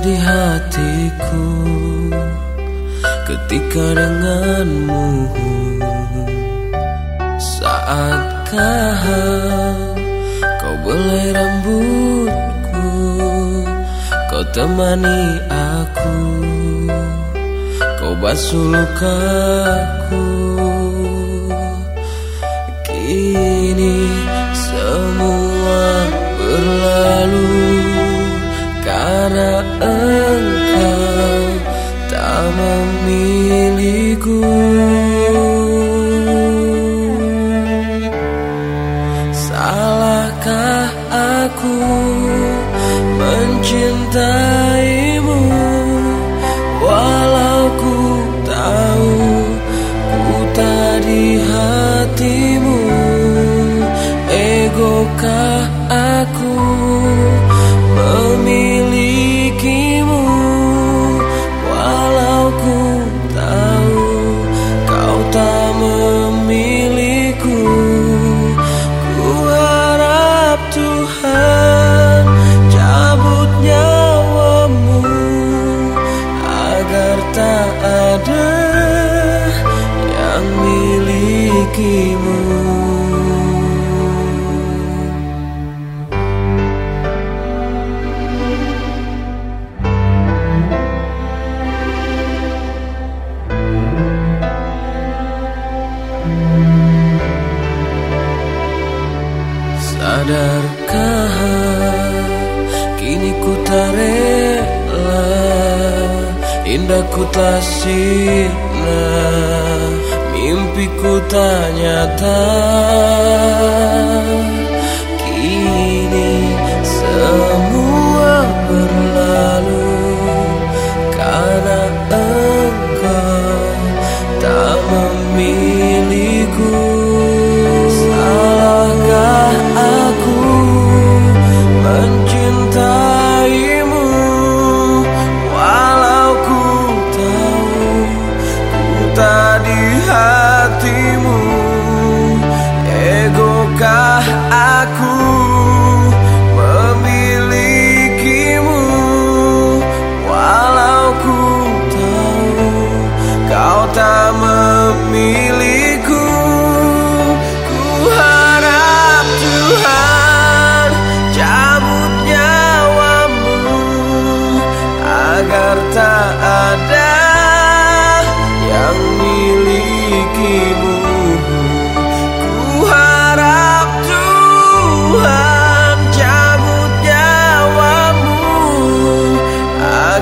di hatiku ketika denganmu Saatkah kau belai rambutku Kau temani aku Kau basuh lukaku cara milikimu Sadarkah kini ku tak rela? Indah ku tak sirna Mimpiku tak nyata. Kini semua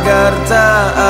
Jakarta